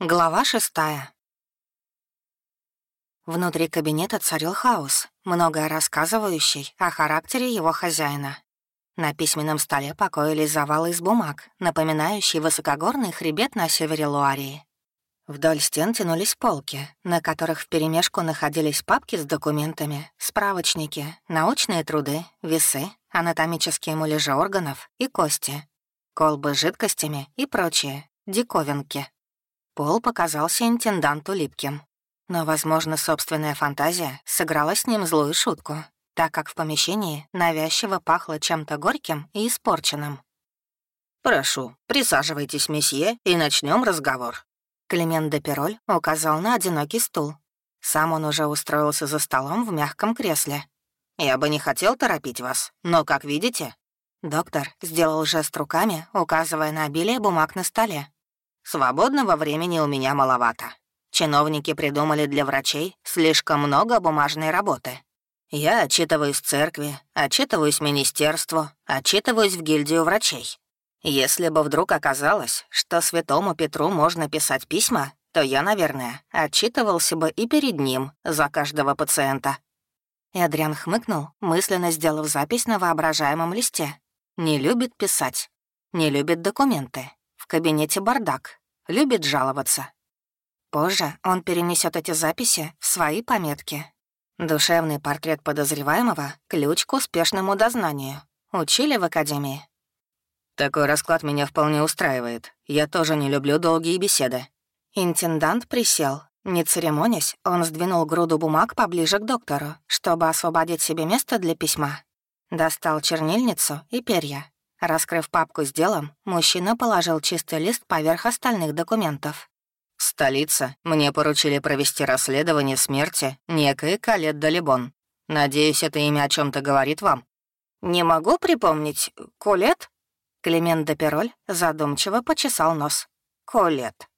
Глава шестая. Внутри кабинета царил хаос, многое рассказывающий о характере его хозяина. На письменном столе покоились завалы из бумаг, напоминающие высокогорный хребет на севере Луарии. Вдоль стен тянулись полки, на которых вперемешку находились папки с документами, справочники, научные труды, весы, анатомические муляжи органов и кости, колбы с жидкостями и прочие, диковинки. Пол показался интенданту липким. Но, возможно, собственная фантазия сыграла с ним злую шутку, так как в помещении навязчиво пахло чем-то горьким и испорченным. «Прошу, присаживайтесь, месье, и начнем разговор». Климент де Пероль указал на одинокий стул. Сам он уже устроился за столом в мягком кресле. «Я бы не хотел торопить вас, но, как видите...» Доктор сделал жест руками, указывая на обилие бумаг на столе. Свободного времени у меня маловато. Чиновники придумали для врачей слишком много бумажной работы. Я отчитываюсь церкви, отчитываюсь министерству, отчитываюсь в гильдию врачей. Если бы вдруг оказалось, что святому Петру можно писать письма, то я, наверное, отчитывался бы и перед ним за каждого пациента. Эдриан хмыкнул, мысленно сделав запись на воображаемом листе. Не любит писать, не любит документы. В кабинете бардак, любит жаловаться. Позже он перенесет эти записи в свои пометки. Душевный портрет подозреваемого — ключ к успешному дознанию. Учили в академии. Такой расклад меня вполне устраивает. Я тоже не люблю долгие беседы. Интендант присел. Не церемонясь, он сдвинул груду бумаг поближе к доктору, чтобы освободить себе место для письма. Достал чернильницу и перья, Раскрыв папку с делом, мужчина положил чистый лист поверх остальных документов. «Столица. Мне поручили провести расследование смерти некой Калет Далибон. Надеюсь, это имя о чем то говорит вам?» «Не могу припомнить. Колет?» Климент де Пероль задумчиво почесал нос. «Колет».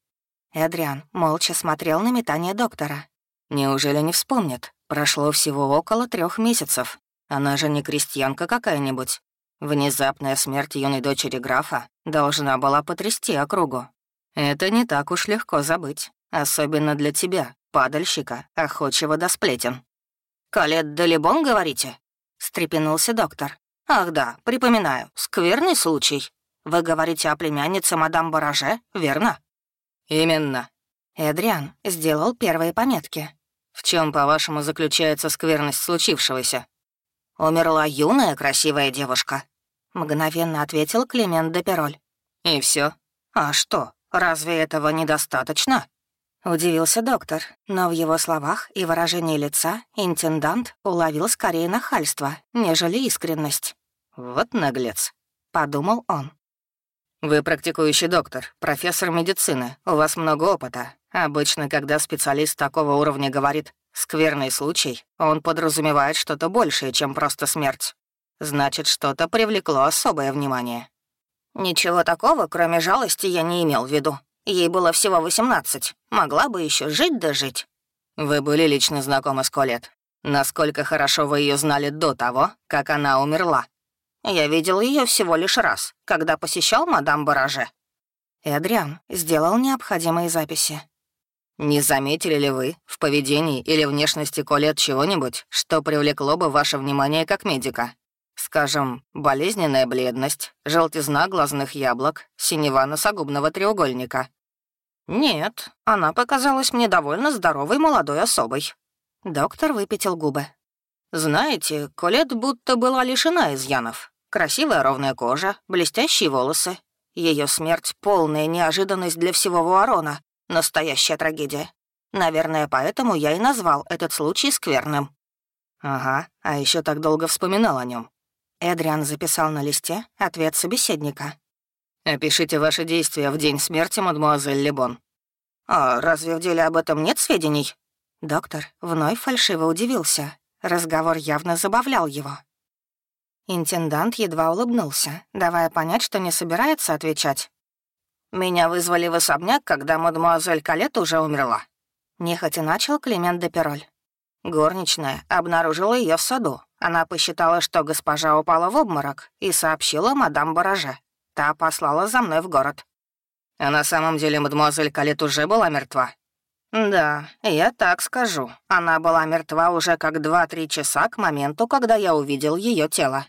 Эдриан молча смотрел на метание доктора. «Неужели не вспомнит? Прошло всего около трех месяцев. Она же не крестьянка какая-нибудь. Внезапная смерть юной дочери графа должна была потрясти округу. Это не так уж легко забыть, особенно для тебя, падальщика, охочего до сплетен. «Калет де Лебон, говорите?» — встрепенулся доктор. «Ах да, припоминаю, скверный случай. Вы говорите о племяннице мадам Бараже, верно?» «Именно». Эдриан сделал первые пометки. «В чем, по-вашему, заключается скверность случившегося?» «Умерла юная красивая девушка», — мгновенно ответил Климент де Пероль. «И все? А что, разве этого недостаточно?» Удивился доктор, но в его словах и выражении лица интендант уловил скорее нахальство, нежели искренность. «Вот наглец», — подумал он. «Вы практикующий доктор, профессор медицины, у вас много опыта. Обычно, когда специалист такого уровня говорит «скверный случай», он подразумевает что-то большее, чем просто смерть. Значит, что-то привлекло особое внимание. Ничего такого, кроме жалости, я не имел в виду. Ей было всего 18. Могла бы еще жить да жить. Вы были лично знакомы с Колет. Насколько хорошо вы ее знали до того, как она умерла? Я видел ее всего лишь раз, когда посещал мадам Бараже. Эдриан сделал необходимые записи. Не заметили ли вы в поведении или внешности Колет чего-нибудь, что привлекло бы ваше внимание как медика? Скажем, болезненная бледность, желтизна глазных яблок, синева носогубного треугольника. Нет, она показалась мне довольно здоровой молодой особой. Доктор выпятил губы. Знаете, Колет будто была лишена изъянов. Красивая ровная кожа, блестящие волосы. Ее смерть — полная неожиданность для всего Вуарона. Настоящая трагедия. Наверное, поэтому я и назвал этот случай скверным. Ага, а еще так долго вспоминал о нем. Эдриан записал на листе ответ собеседника. «Опишите ваши действия в день смерти, мадемуазель Лебон». «А разве в деле об этом нет сведений?» Доктор вновь фальшиво удивился. Разговор явно забавлял его. Интендант едва улыбнулся, давая понять, что не собирается отвечать. «Меня вызвали в особняк, когда мадемуазель Калет уже умерла». Нехотя начал Климент де Пероль. Горничная обнаружила ее в саду. Она посчитала, что госпожа упала в обморок и сообщила мадам Бараже. Та послала за мной в город. А на самом деле мадемуазель Калет уже была мертва? Да, я так скажу. Она была мертва уже как два-три часа к моменту, когда я увидел ее тело.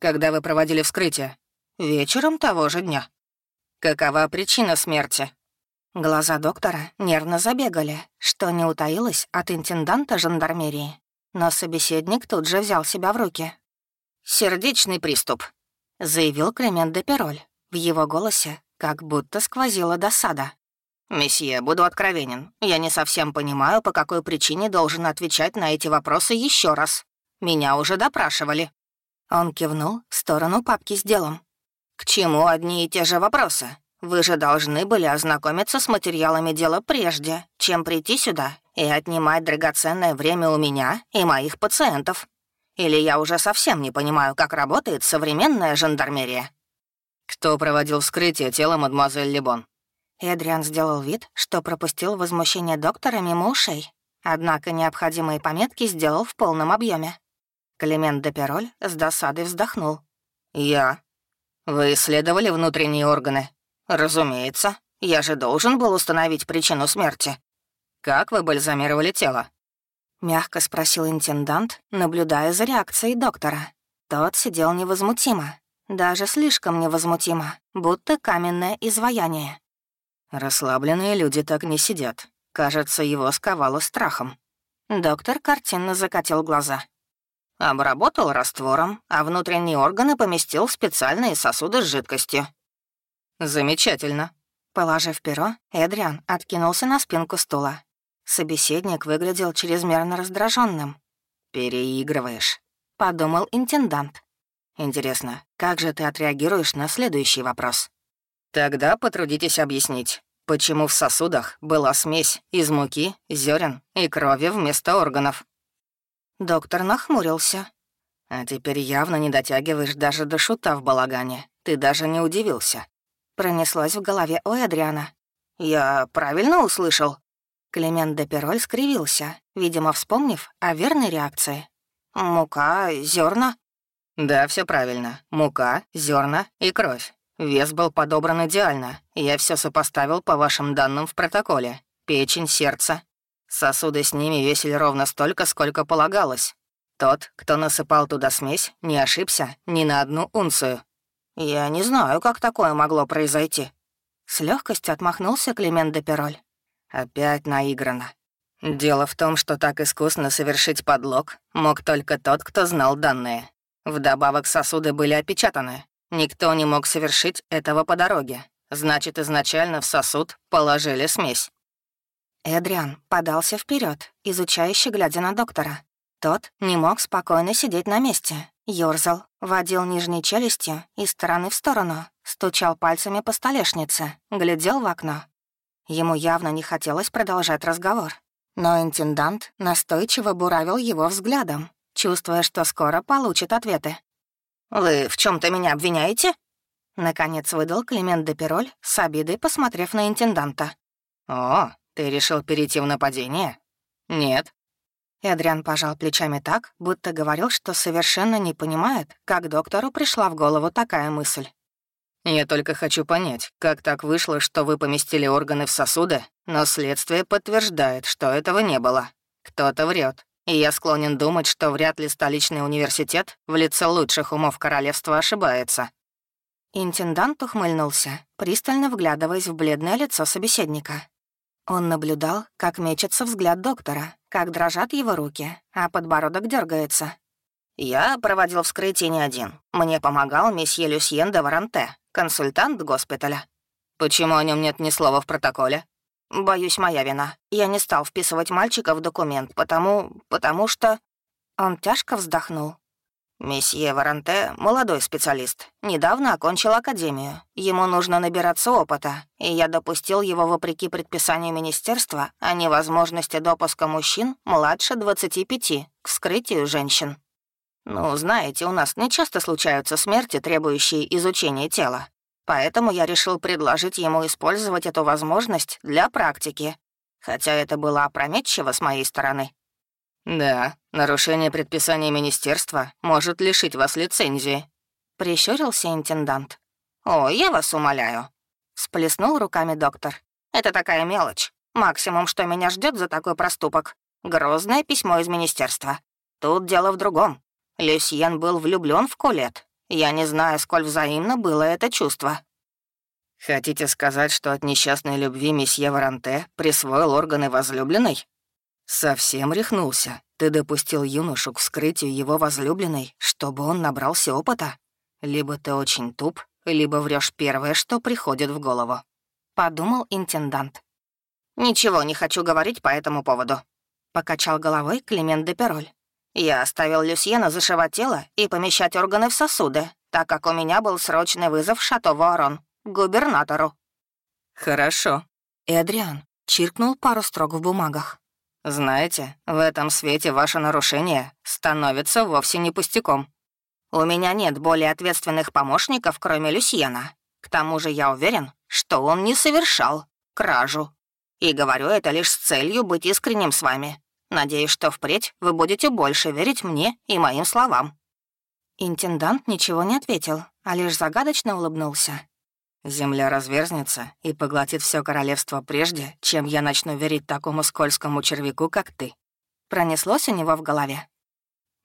Когда вы проводили вскрытие? Вечером того же дня. Какова причина смерти? Глаза доктора нервно забегали, что не утаилось от интенданта жандармерии. Но собеседник тут же взял себя в руки. «Сердечный приступ», — заявил Клемент де Пероль. В его голосе как будто сквозила досада. «Месье, буду откровенен. Я не совсем понимаю, по какой причине должен отвечать на эти вопросы еще раз. Меня уже допрашивали». Он кивнул в сторону папки с делом. «К чему одни и те же вопросы? Вы же должны были ознакомиться с материалами дела прежде, чем прийти сюда и отнимать драгоценное время у меня и моих пациентов. Или я уже совсем не понимаю, как работает современная жандармерия?» «Кто проводил вскрытие тела мадемуазель Лебон?» Эдриан сделал вид, что пропустил возмущение доктора мимо ушей, однако необходимые пометки сделал в полном объеме. Климент де Пероль с досадой вздохнул. «Я? Вы исследовали внутренние органы?» «Разумеется. Я же должен был установить причину смерти». «Как вы бальзамировали тело?» Мягко спросил интендант, наблюдая за реакцией доктора. Тот сидел невозмутимо, даже слишком невозмутимо, будто каменное изваяние. Расслабленные люди так не сидят. Кажется, его сковало страхом. Доктор картинно закатил глаза. Обработал раствором, а внутренние органы поместил в специальные сосуды с жидкостью. «Замечательно». Положив перо, Эдриан откинулся на спинку стула. Собеседник выглядел чрезмерно раздраженным. «Переигрываешь», — подумал интендант. «Интересно, как же ты отреагируешь на следующий вопрос?» «Тогда потрудитесь объяснить, почему в сосудах была смесь из муки, зерен и крови вместо органов?» Доктор нахмурился. «А теперь явно не дотягиваешь даже до шута в балагане. Ты даже не удивился пронеслось в голове у Эдриана. «Я правильно услышал?» Клемент де Пероль скривился, видимо, вспомнив о верной реакции. «Мука, зерна. «Да, все правильно. Мука, зерна и кровь. Вес был подобран идеально. Я все сопоставил по вашим данным в протоколе. Печень, сердце. Сосуды с ними весили ровно столько, сколько полагалось. Тот, кто насыпал туда смесь, не ошибся ни на одну унцию. «Я не знаю, как такое могло произойти». С легкостью отмахнулся Климент де Пероль. Опять наиграно. Дело в том, что так искусно совершить подлог мог только тот, кто знал данные. Вдобавок сосуды были опечатаны. Никто не мог совершить этого по дороге. Значит, изначально в сосуд положили смесь. Эдриан подался вперед, изучающе глядя на доктора. Тот не мог спокойно сидеть на месте, Ёрзал, водил нижней челюстью из стороны в сторону, стучал пальцами по столешнице, глядел в окно. Ему явно не хотелось продолжать разговор. Но интендант настойчиво буравил его взглядом, чувствуя, что скоро получит ответы. «Вы в чем то меня обвиняете?» Наконец выдал Климент де Пероль, с обидой посмотрев на интенданта. «О, ты решил перейти в нападение?» «Нет, Эдриан пожал плечами так, будто говорил, что совершенно не понимает, как доктору пришла в голову такая мысль. «Я только хочу понять, как так вышло, что вы поместили органы в сосуды, но следствие подтверждает, что этого не было. Кто-то врет, и я склонен думать, что вряд ли столичный университет в лице лучших умов королевства ошибается». Интендант ухмыльнулся, пристально вглядываясь в бледное лицо собеседника. Он наблюдал, как мечется взгляд доктора, как дрожат его руки, а подбородок дергается. «Я проводил вскрытие не один. Мне помогал месье Люсьен де Варанте, консультант госпиталя. Почему о нем нет ни слова в протоколе?» «Боюсь, моя вина. Я не стал вписывать мальчика в документ, потому... потому что...» Он тяжко вздохнул. «Месье Варанте — молодой специалист. Недавно окончил академию. Ему нужно набираться опыта, и я допустил его вопреки предписанию министерства о невозможности допуска мужчин младше 25 к вскрытию женщин. Ну, знаете, у нас не часто случаются смерти, требующие изучения тела. Поэтому я решил предложить ему использовать эту возможность для практики. Хотя это было опрометчиво с моей стороны. «Да, нарушение предписания министерства может лишить вас лицензии», — прищурился интендант. «О, я вас умоляю». сплеснул руками доктор. «Это такая мелочь. Максимум, что меня ждет за такой проступок. Грозное письмо из министерства. Тут дело в другом. Люсьен был влюблен в Колет. Я не знаю, сколь взаимно было это чувство». «Хотите сказать, что от несчастной любви месье Варанте присвоил органы возлюбленной?» «Совсем рехнулся. Ты допустил юношу к вскрытию его возлюбленной, чтобы он набрался опыта? Либо ты очень туп, либо врешь первое, что приходит в голову», — подумал интендант. «Ничего не хочу говорить по этому поводу», — покачал головой Климент де Пероль. «Я оставил Люсьена зашивать тело и помещать органы в сосуды, так как у меня был срочный вызов Шато Вуарон, губернатору». «Хорошо». Эдриан чиркнул пару строк в бумагах. «Знаете, в этом свете ваше нарушение становится вовсе не пустяком. У меня нет более ответственных помощников, кроме Люсьена. К тому же я уверен, что он не совершал кражу. И говорю это лишь с целью быть искренним с вами. Надеюсь, что впредь вы будете больше верить мне и моим словам». Интендант ничего не ответил, а лишь загадочно улыбнулся. «Земля разверзнется и поглотит все королевство прежде, чем я начну верить такому скользкому червяку, как ты». Пронеслось у него в голове.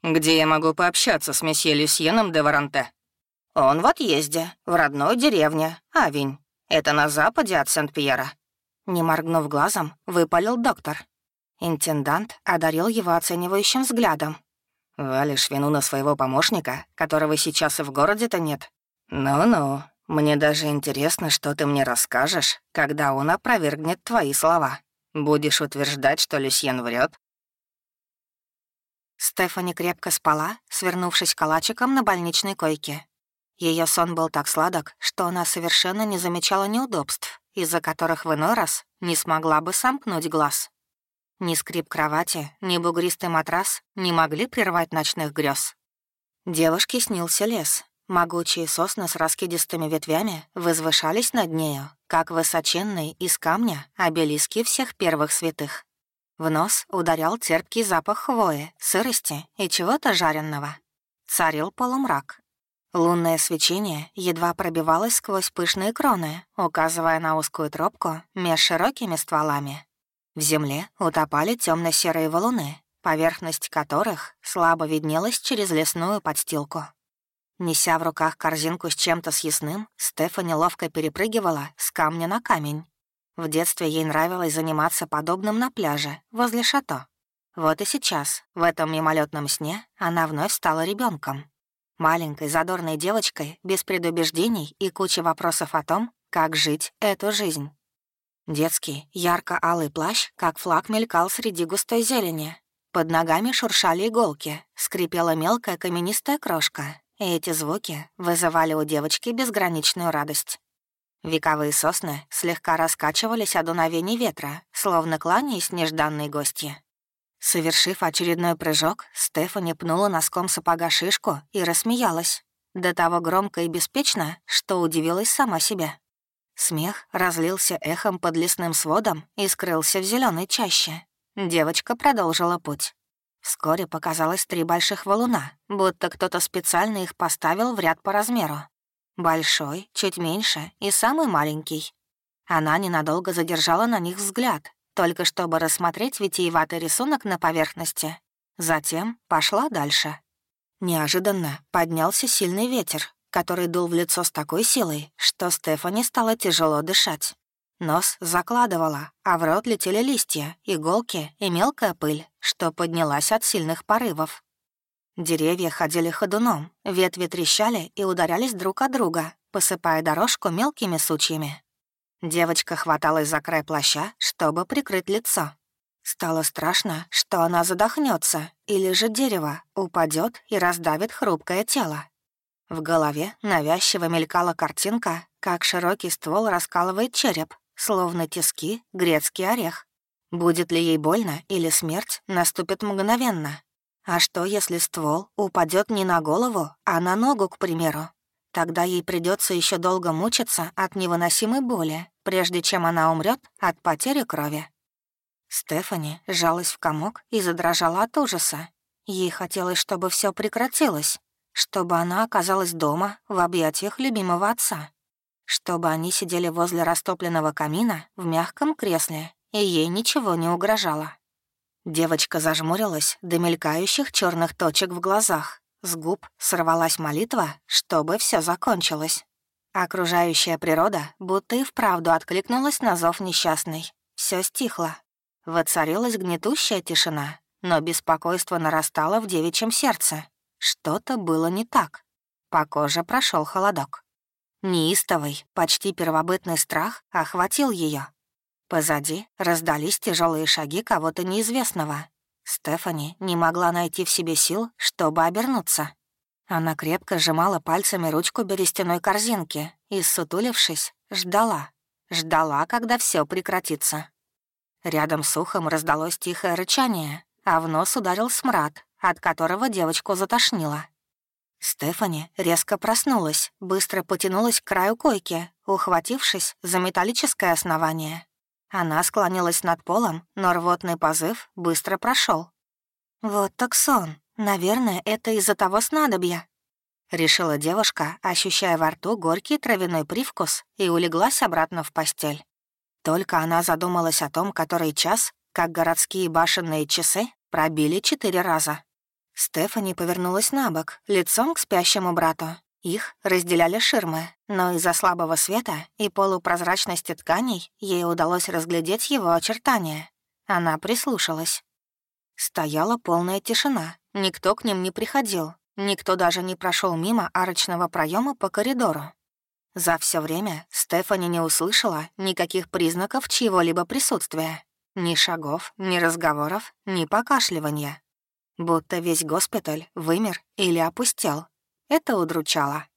«Где я могу пообщаться с месье Люсьеном де Варанте?» «Он в отъезде, в родной деревне, Авинь. Это на западе от Сент-Пьера». Не моргнув глазом, выпалил доктор. Интендант одарил его оценивающим взглядом. «Валишь вину на своего помощника, которого сейчас и в городе-то нет? Ну-ну, мне даже интересно, что ты мне расскажешь, когда он опровергнет твои слова. Будешь утверждать, что Люсьен врет, Стефани крепко спала, свернувшись калачиком на больничной койке. Ее сон был так сладок, что она совершенно не замечала неудобств, из-за которых в иной раз не смогла бы сомкнуть глаз. Ни скрип кровати, ни бугристый матрас не могли прервать ночных грез. Девушке снился лес. Могучие сосны с раскидистыми ветвями возвышались над нею, как высоченные из камня обелиски всех первых святых. В нос ударял терпкий запах хвои, сырости и чего-то жареного. Царил полумрак. Лунное свечение едва пробивалось сквозь пышные кроны, указывая на узкую тропку меж широкими стволами. В земле утопали темно серые валуны, поверхность которых слабо виднелась через лесную подстилку. Неся в руках корзинку с чем-то съестным, Стефани ловко перепрыгивала с камня на камень, в детстве ей нравилось заниматься подобным на пляже, возле шато. Вот и сейчас, в этом мимолетном сне, она вновь стала ребенком, Маленькой задорной девочкой, без предубеждений и кучи вопросов о том, как жить эту жизнь. Детский, ярко-алый плащ, как флаг, мелькал среди густой зелени. Под ногами шуршали иголки, скрипела мелкая каменистая крошка, и эти звуки вызывали у девочки безграничную радость. Вековые сосны слегка раскачивались от дуновений ветра, словно кланяясь нежданной гости. Совершив очередной прыжок, Стефани пнула носком сапога шишку и рассмеялась. До того громко и беспечно, что удивилась сама себе. Смех разлился эхом под лесным сводом и скрылся в зеленой чаще. Девочка продолжила путь. Вскоре показалось три больших валуна, будто кто-то специально их поставил в ряд по размеру. Большой, чуть меньше и самый маленький. Она ненадолго задержала на них взгляд, только чтобы рассмотреть витиеватый рисунок на поверхности. Затем пошла дальше. Неожиданно поднялся сильный ветер, который дул в лицо с такой силой, что Стефани стало тяжело дышать. Нос закладывала, а в рот летели листья, иголки и мелкая пыль, что поднялась от сильных порывов. Деревья ходили ходуном, ветви трещали и ударялись друг от друга, посыпая дорожку мелкими сучьями. Девочка хваталась за край плаща, чтобы прикрыть лицо. Стало страшно, что она задохнется, или же дерево упадет и раздавит хрупкое тело. В голове навязчиво мелькала картинка, как широкий ствол раскалывает череп, словно тиски грецкий орех. Будет ли ей больно или смерть наступит мгновенно, а что, если ствол упадет не на голову, а на ногу, к примеру? Тогда ей придется еще долго мучиться от невыносимой боли, прежде чем она умрет от потери крови. Стефани сжалась в комок и задрожала от ужаса. Ей хотелось, чтобы все прекратилось, чтобы она оказалась дома в объятиях любимого отца. Чтобы они сидели возле растопленного камина в мягком кресле, и ей ничего не угрожало. Девочка зажмурилась до мелькающих черных точек в глазах. С губ сорвалась молитва, чтобы все закончилось. Окружающая природа будто и вправду откликнулась на зов несчастной. Все стихло. Воцарилась гнетущая тишина, но беспокойство нарастало в девичьем сердце. Что-то было не так. По коже прошел холодок. Неистовый, почти первобытный страх охватил ее. Позади раздались тяжелые шаги кого-то неизвестного. Стефани не могла найти в себе сил, чтобы обернуться. Она крепко сжимала пальцами ручку берестяной корзинки и, сутулившись, ждала. Ждала, когда все прекратится. Рядом с ухом раздалось тихое рычание, а в нос ударил смрад, от которого девочку затошнило. Стефани резко проснулась, быстро потянулась к краю койки, ухватившись за металлическое основание. Она склонилась над полом, но рвотный позыв быстро прошел. «Вот так сон. Наверное, это из-за того снадобья», — решила девушка, ощущая во рту горький травяной привкус, и улеглась обратно в постель. Только она задумалась о том, который час, как городские башенные часы пробили четыре раза. Стефани повернулась на бок, лицом к спящему брату. Их разделяли ширмы, но из-за слабого света и полупрозрачности тканей ей удалось разглядеть его очертания. Она прислушалась. Стояла полная тишина, никто к ним не приходил, никто даже не прошел мимо арочного проема по коридору. За все время Стефани не услышала никаких признаков чьего-либо присутствия. Ни шагов, ни разговоров, ни покашливания. Будто весь госпиталь вымер или опустел. Это удручало.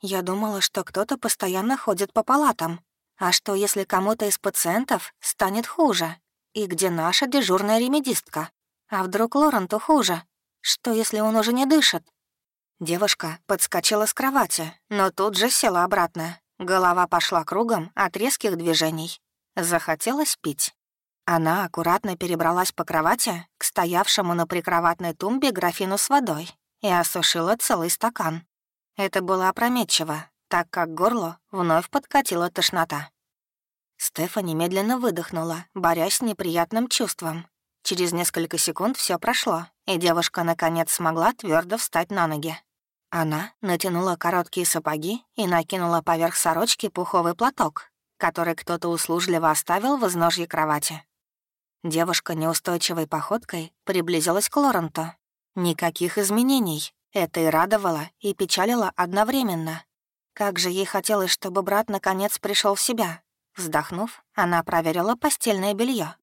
Я думала, что кто-то постоянно ходит по палатам. А что, если кому-то из пациентов станет хуже? И где наша дежурная ремедистка? А вдруг Лоренту хуже? Что, если он уже не дышит? Девушка подскочила с кровати, но тут же села обратно. Голова пошла кругом от резких движений. Захотелось пить. Она аккуратно перебралась по кровати к стоявшему на прикроватной тумбе графину с водой и осушила целый стакан. Это было опрометчиво, так как горло вновь подкатила тошнота. Стефани медленно выдохнула, борясь с неприятным чувством. Через несколько секунд все прошло, и девушка наконец смогла твердо встать на ноги. Она натянула короткие сапоги и накинула поверх сорочки пуховый платок, который кто-то услужливо оставил в изножье кровати. Девушка неустойчивой походкой приблизилась к Лоренту, Никаких изменений. Это и радовало, и печалило одновременно. Как же ей хотелось, чтобы брат наконец пришел в себя. Вздохнув, она проверила постельное белье.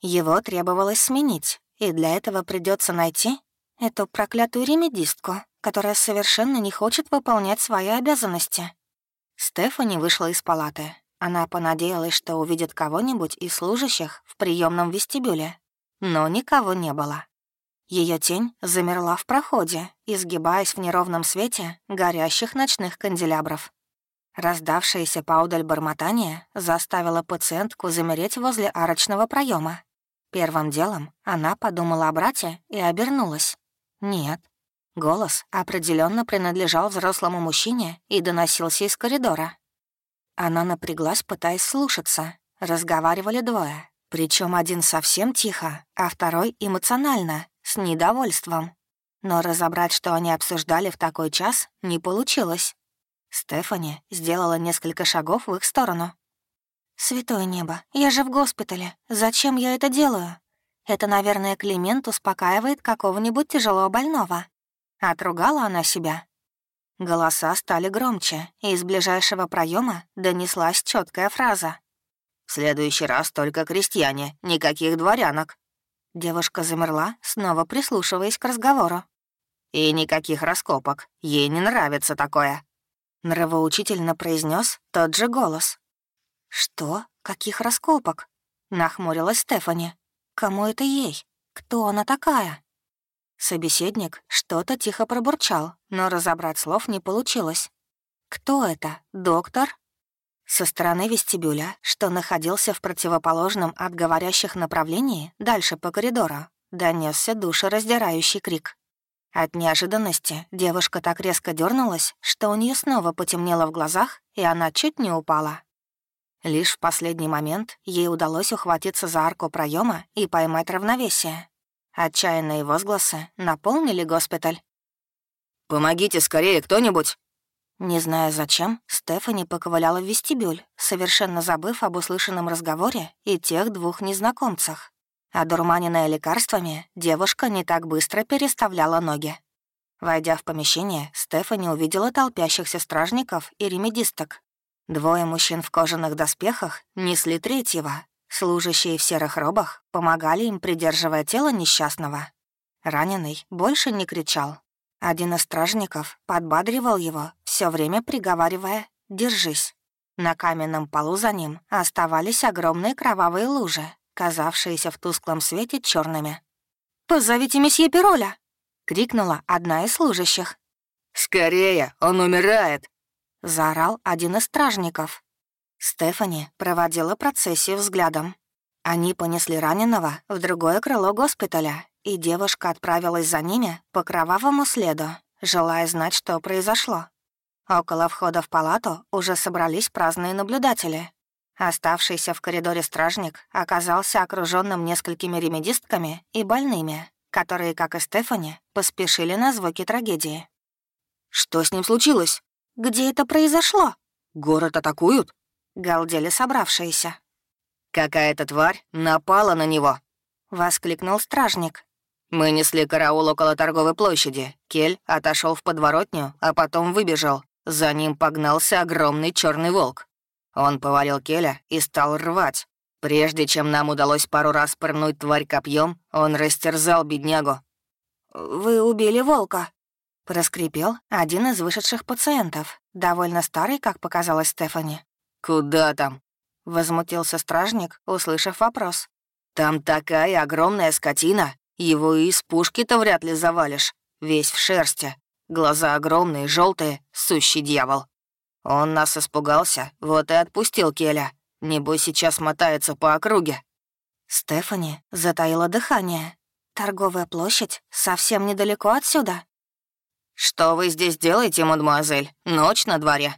Его требовалось сменить, и для этого придется найти эту проклятую ремедистку, которая совершенно не хочет выполнять свои обязанности. Стефани вышла из палаты. Она понадеялась, что увидит кого-нибудь из служащих в приемном вестибюле. Но никого не было. Ее тень замерла в проходе, изгибаясь в неровном свете горящих ночных канделябров. Раздавшееся поудаль бормотание заставило пациентку замереть возле арочного проема. Первым делом она подумала о брате и обернулась. Нет. Голос определенно принадлежал взрослому мужчине и доносился из коридора. Она напряглась, пытаясь слушаться. Разговаривали двое, причем один совсем тихо, а второй эмоционально, с недовольством. Но разобрать, что они обсуждали в такой час, не получилось. Стефани сделала несколько шагов в их сторону. «Святое небо, я же в госпитале. Зачем я это делаю? Это, наверное, Климент успокаивает какого-нибудь тяжело больного». Отругала она себя. Голоса стали громче, и из ближайшего проема донеслась четкая фраза. «В следующий раз только крестьяне, никаких дворянок». Девушка замерла, снова прислушиваясь к разговору. «И никаких раскопок. Ей не нравится такое», — нравоучительно произнес тот же голос. «Что? Каких раскопок?» — нахмурилась Стефани. «Кому это ей? Кто она такая?» Собеседник что-то тихо пробурчал, но разобрать слов не получилось. «Кто это? Доктор?» Со стороны вестибюля, что находился в противоположном от говорящих направлении, дальше по коридору, донесся душераздирающий крик. От неожиданности девушка так резко дернулась, что у нее снова потемнело в глазах, и она чуть не упала. Лишь в последний момент ей удалось ухватиться за арку проема и поймать равновесие. Отчаянные возгласы наполнили госпиталь. «Помогите скорее кто-нибудь!» Не зная зачем, Стефани поковыляла в вестибюль, совершенно забыв об услышанном разговоре и тех двух незнакомцах. Одурманенная лекарствами, девушка не так быстро переставляла ноги. Войдя в помещение, Стефани увидела толпящихся стражников и ремедисток. Двое мужчин в кожаных доспехах несли третьего. Служащие в серых робах помогали им, придерживая тело несчастного. Раненый больше не кричал. Один из стражников подбадривал его, все время приговаривая «держись». На каменном полу за ним оставались огромные кровавые лужи, казавшиеся в тусклом свете черными. «Позовите месье Пироля!» — крикнула одна из служащих. «Скорее, он умирает!» — заорал один из стражников. Стефани проводила процессию взглядом. Они понесли раненого в другое крыло госпиталя, и девушка отправилась за ними по кровавому следу, желая знать, что произошло. Около входа в палату уже собрались праздные наблюдатели, Оставшийся в коридоре стражник оказался окруженным несколькими ремедистками и больными, которые, как и Стефани, поспешили на звуки трагедии. «Что с ним случилось? Где это произошло?» «Город атакуют?» — галдели собравшиеся. «Какая-то тварь напала на него!» — воскликнул стражник. «Мы несли караул около торговой площади. Кель отошел в подворотню, а потом выбежал. За ним погнался огромный черный волк. Он повалил Келя и стал рвать. Прежде чем нам удалось пару раз пырнуть тварь копьем, он растерзал беднягу. «Вы убили волка», — проскрипел один из вышедших пациентов, довольно старый, как показалось Стефани. «Куда там?» — возмутился стражник, услышав вопрос. «Там такая огромная скотина, его и из пушки-то вряд ли завалишь. Весь в шерсти, глаза огромные, желтые, сущий дьявол». Он нас испугался, вот и отпустил Келя. Небось, сейчас мотается по округе». Стефани затаила дыхание. «Торговая площадь совсем недалеко отсюда». «Что вы здесь делаете, мадемуазель? Ночь на дворе?»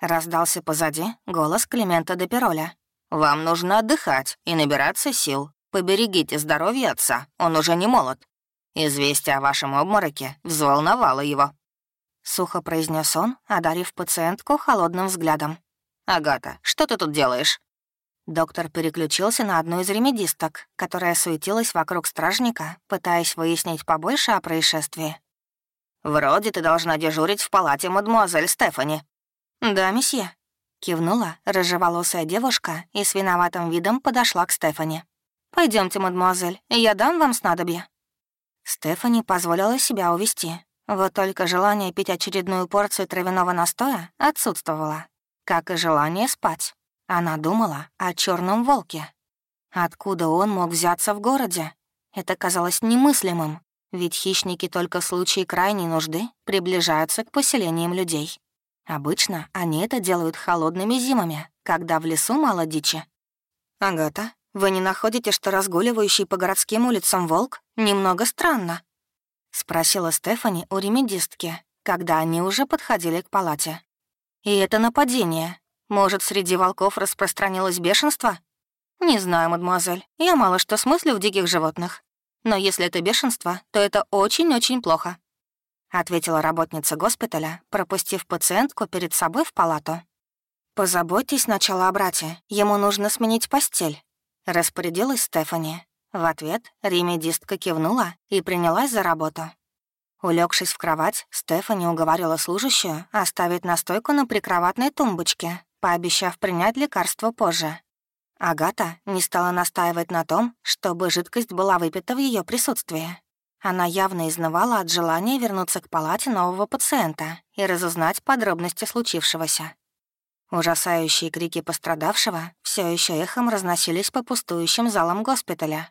Раздался позади голос Климента де Пероля. «Вам нужно отдыхать и набираться сил. Поберегите здоровье отца, он уже не молод. Известие о вашем обмороке взволновало его». Сухо произнес он, одарив пациентку холодным взглядом. «Агата, что ты тут делаешь?» Доктор переключился на одну из ремедисток, которая суетилась вокруг стражника, пытаясь выяснить побольше о происшествии. «Вроде ты должна дежурить в палате мадемуазель Стефани». «Да, месье», — кивнула рыжеволосая девушка и с виноватым видом подошла к Стефани. Пойдемте, мадемуазель, я дам вам снадобье». Стефани позволила себя увести, вот только желание пить очередную порцию травяного настоя отсутствовало, как и желание спать. Она думала о черном волке. Откуда он мог взяться в городе? Это казалось немыслимым, ведь хищники только в случае крайней нужды приближаются к поселениям людей. Обычно они это делают холодными зимами, когда в лесу мало дичи. «Агата, вы не находите, что разгуливающий по городским улицам волк немного странно?» — спросила Стефани у ремедистки, когда они уже подходили к палате. «И это нападение. Может, среди волков распространилось бешенство?» «Не знаю, мадемуазель. Я мало что смыслю в диких животных. Но если это бешенство, то это очень-очень плохо», — ответила работница госпиталя, пропустив пациентку перед собой в палату. «Позаботьтесь сначала о брате. Ему нужно сменить постель», — распорядилась Стефани. В ответ ремедистка кивнула и принялась за работу. Улегшись в кровать, Стефани уговорила служащую оставить настойку на прикроватной тумбочке, пообещав принять лекарство позже. Агата не стала настаивать на том, чтобы жидкость была выпита в ее присутствии. Она явно изнывала от желания вернуться к палате нового пациента и разузнать подробности случившегося. Ужасающие крики пострадавшего все еще эхом разносились по пустующим залам госпиталя.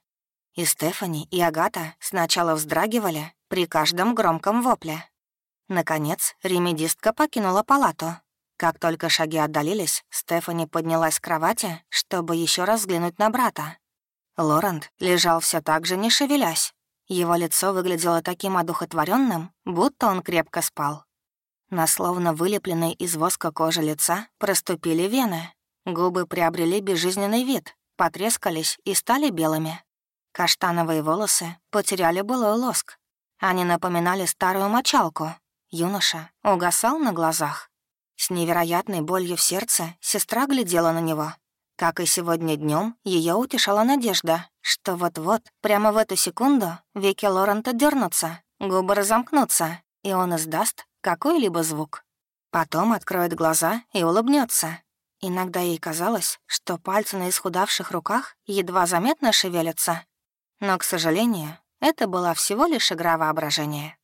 И Стефани, и Агата сначала вздрагивали при каждом громком вопле. Наконец, ремедистка покинула палату. Как только шаги отдалились, Стефани поднялась с кровати, чтобы еще раз взглянуть на брата. Лорент лежал все так же, не шевелясь. Его лицо выглядело таким одухотворенным, будто он крепко спал. На словно вылепленной из воска кожи лица проступили вены. Губы приобрели безжизненный вид, потрескались и стали белыми. Каштановые волосы потеряли былой лоск. Они напоминали старую мочалку. Юноша угасал на глазах. С невероятной болью в сердце сестра глядела на него. Как и сегодня днем, ее утешала надежда, что вот-вот, прямо в эту секунду, веки Лорента дернутся, губы разомкнутся, и он издаст какой-либо звук. Потом откроет глаза и улыбнется. Иногда ей казалось, что пальцы на исхудавших руках едва заметно шевелятся, но, к сожалению, это была всего лишь игра воображения.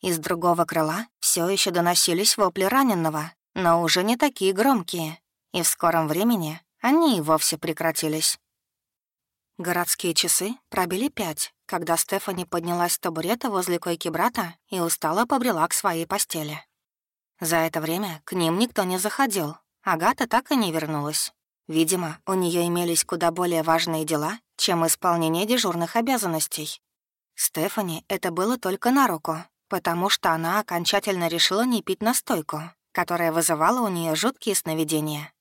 Из другого крыла все еще доносились вопли раненого, но уже не такие громкие, и в скором времени они и вовсе прекратились. Городские часы пробили пять, когда Стефани поднялась с табурета возле койки брата и устало побрела к своей постели. За это время к ним никто не заходил, Агата так и не вернулась. Видимо, у нее имелись куда более важные дела, чем исполнение дежурных обязанностей. Стефани это было только на руку, потому что она окончательно решила не пить настойку, которая вызывала у нее жуткие сновидения.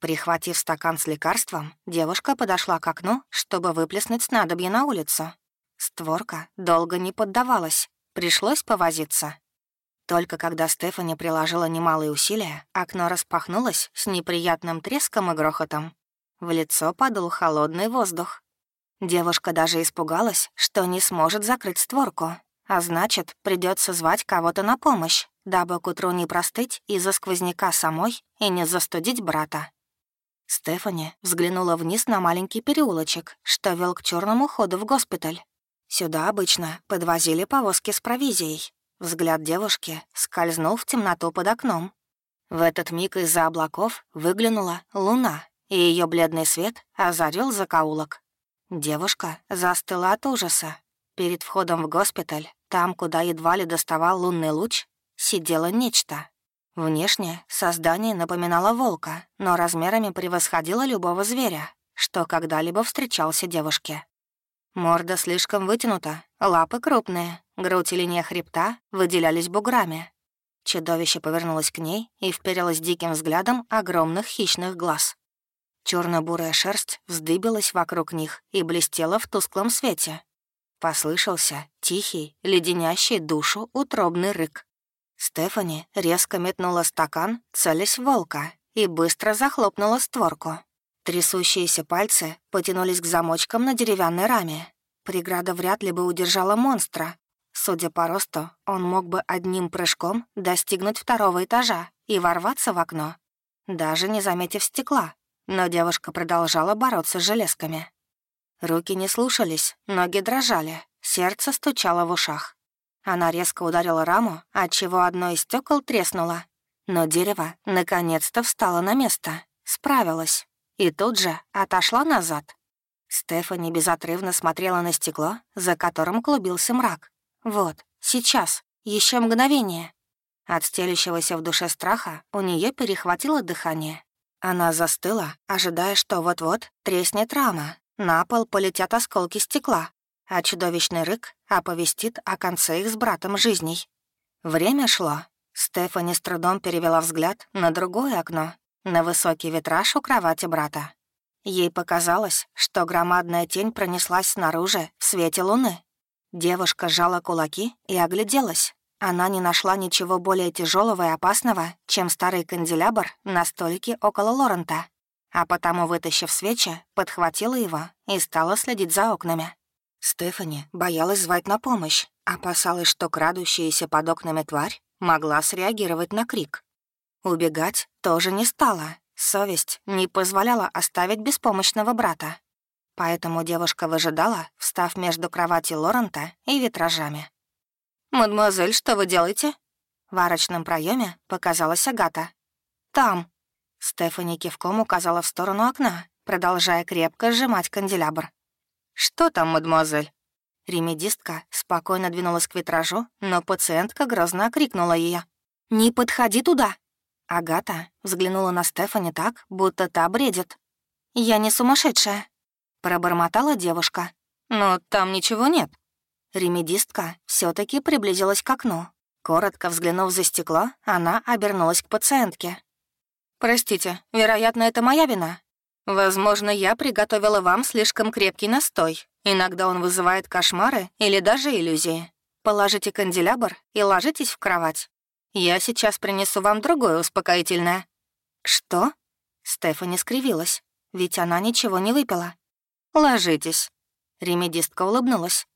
Прихватив стакан с лекарством, девушка подошла к окну, чтобы выплеснуть снадобье на улицу. Створка долго не поддавалась, пришлось повозиться. Только когда Стефани приложила немалые усилия, окно распахнулось с неприятным треском и грохотом. В лицо подул холодный воздух. Девушка даже испугалась, что не сможет закрыть створку, а значит, придется звать кого-то на помощь, дабы к утру не простыть из-за сквозняка самой и не застудить брата. Стефани взглянула вниз на маленький переулочек, что вел к черному ходу в госпиталь. Сюда обычно подвозили повозки с провизией, Взгляд девушки скользнул в темноту под окном. В этот миг из-за облаков выглянула луна, и ее бледный свет озарил закоулок. Девушка застыла от ужаса. Перед входом в госпиталь, там, куда едва ли доставал лунный луч, сидело нечто. Внешне создание напоминало волка, но размерами превосходило любого зверя, что когда-либо встречался девушке. Морда слишком вытянута, лапы крупные, грудь и линия хребта выделялись буграми. Чудовище повернулось к ней и вперилось диким взглядом огромных хищных глаз. Черно-бурая шерсть вздыбилась вокруг них и блестела в тусклом свете. Послышался тихий, леденящий душу утробный рык. Стефани резко метнула стакан, целясь волка, и быстро захлопнула створку. Трясущиеся пальцы потянулись к замочкам на деревянной раме. Преграда вряд ли бы удержала монстра. Судя по росту, он мог бы одним прыжком достигнуть второго этажа и ворваться в окно, даже не заметив стекла. Но девушка продолжала бороться с железками. Руки не слушались, ноги дрожали, сердце стучало в ушах. Она резко ударила раму, отчего одно из стекол треснуло. Но дерево наконец-то встало на место, справилось и тут же отошла назад. Стефани безотрывно смотрела на стекло, за которым клубился мрак. Вот, сейчас, еще мгновение. От стелящегося в душе страха у нее перехватило дыхание. Она застыла, ожидая, что вот-вот треснет рама, на пол полетят осколки стекла, а чудовищный рык оповестит о конце их с братом жизней. Время шло. Стефани с трудом перевела взгляд на другое окно на высокий витраж у кровати брата. Ей показалось, что громадная тень пронеслась снаружи в свете луны. Девушка сжала кулаки и огляделась. Она не нашла ничего более тяжелого и опасного, чем старый канделябр на столике около Лорента, а потому, вытащив свечи, подхватила его и стала следить за окнами. Стефани боялась звать на помощь, опасалась, что крадущаяся под окнами тварь могла среагировать на крик. Убегать тоже не стала. Совесть не позволяла оставить беспомощного брата. Поэтому девушка выжидала, встав между кроватью Лорента и витражами. «Мадемуазель, что вы делаете?» В арочном проеме показалась Агата. «Там». Стефани кивком указала в сторону окна, продолжая крепко сжимать канделябр. «Что там, мадемуазель?» Ремедистка спокойно двинулась к витражу, но пациентка грозно окрикнула ее. «Не подходи туда!» Агата взглянула на Стефани так, будто та бредит. «Я не сумасшедшая», — пробормотала девушка. «Но там ничего нет». Ремедистка все таки приблизилась к окну. Коротко взглянув за стекло, она обернулась к пациентке. «Простите, вероятно, это моя вина. Возможно, я приготовила вам слишком крепкий настой. Иногда он вызывает кошмары или даже иллюзии. Положите канделябр и ложитесь в кровать. Я сейчас принесу вам другое успокоительное». «Что?» Стефани скривилась, ведь она ничего не выпила. «Ложитесь». Ремедистка улыбнулась.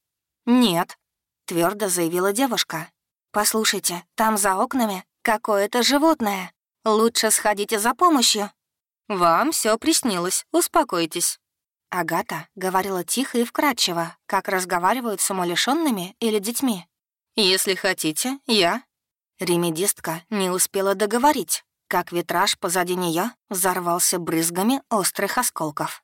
«Нет», — твердо заявила девушка. «Послушайте, там за окнами какое-то животное. Лучше сходите за помощью». «Вам все приснилось, успокойтесь». Агата говорила тихо и вкрадчиво, как разговаривают с умалишенными или детьми. «Если хотите, я...» Ремедистка не успела договорить, как витраж позади нее взорвался брызгами острых осколков.